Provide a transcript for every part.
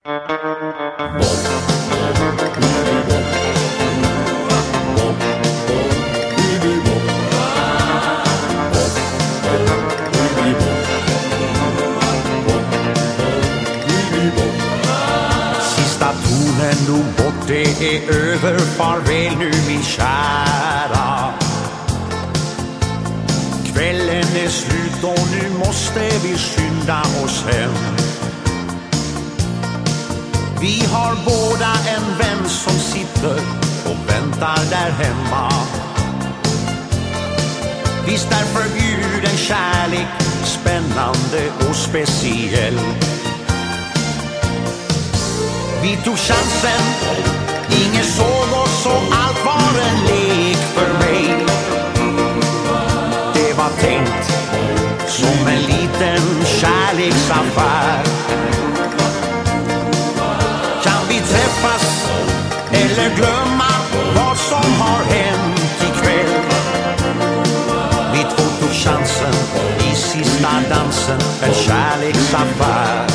Sista tonen dog bort, det är över, farväl nu min kära. Kvällen är slut och nu måste vi skynda oss hem. Vi har båda en vän som sitter och väntar där hemma Visst är förbjuden kärlek spännande och speciell vi tog chansen, ingen såg oss och allt var en lek för mig. Det var tänkt som en liten kärleksaffär. En kärleksaffär.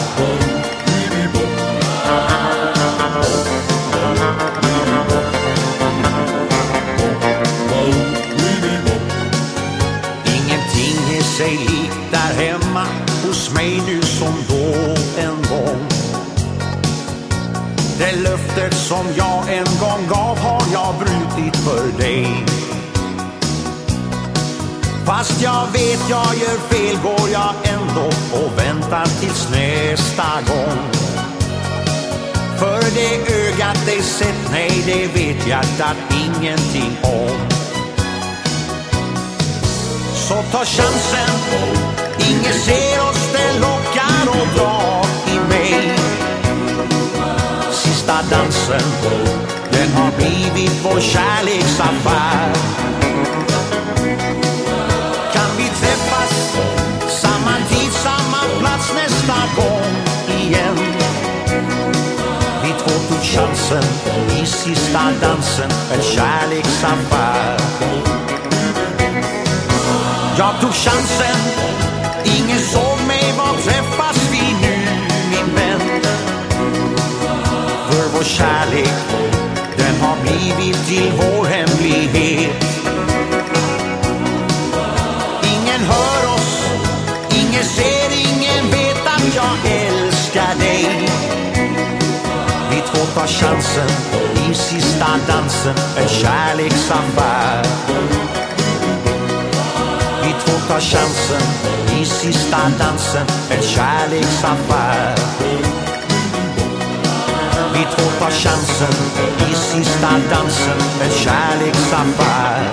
Ingenting är sig likt där hemma hos mig nu som då en gång. Det löftet som jag en gång gav har jag brutit för dig. Fast jag vet jag gör fel går jag ändå och väntar tills nästa gång. För det ögat det sett, nej det vet hjärtat ingenting om. Så ta chansen, ingen ser oss, det lockar och drar i mig. Sista dansen, den har blivit vår kärleksaffär. Dansen i sista dansen, en kärleksaffär. Jag tog chansen, ingen såg mig, var träffas vi nu min vän? För vår kärlek, den har blivit till vår hemlighet. Ingen hör oss, ingen ser, ingen vet att jag älskar dig. Vi två tar chansen i sista dansen, en kärleksaffär. Vi två tar chansen i sista dansen, en kärleksaffär. Vi två tar chansen i sista dansen, en kärleksaffär.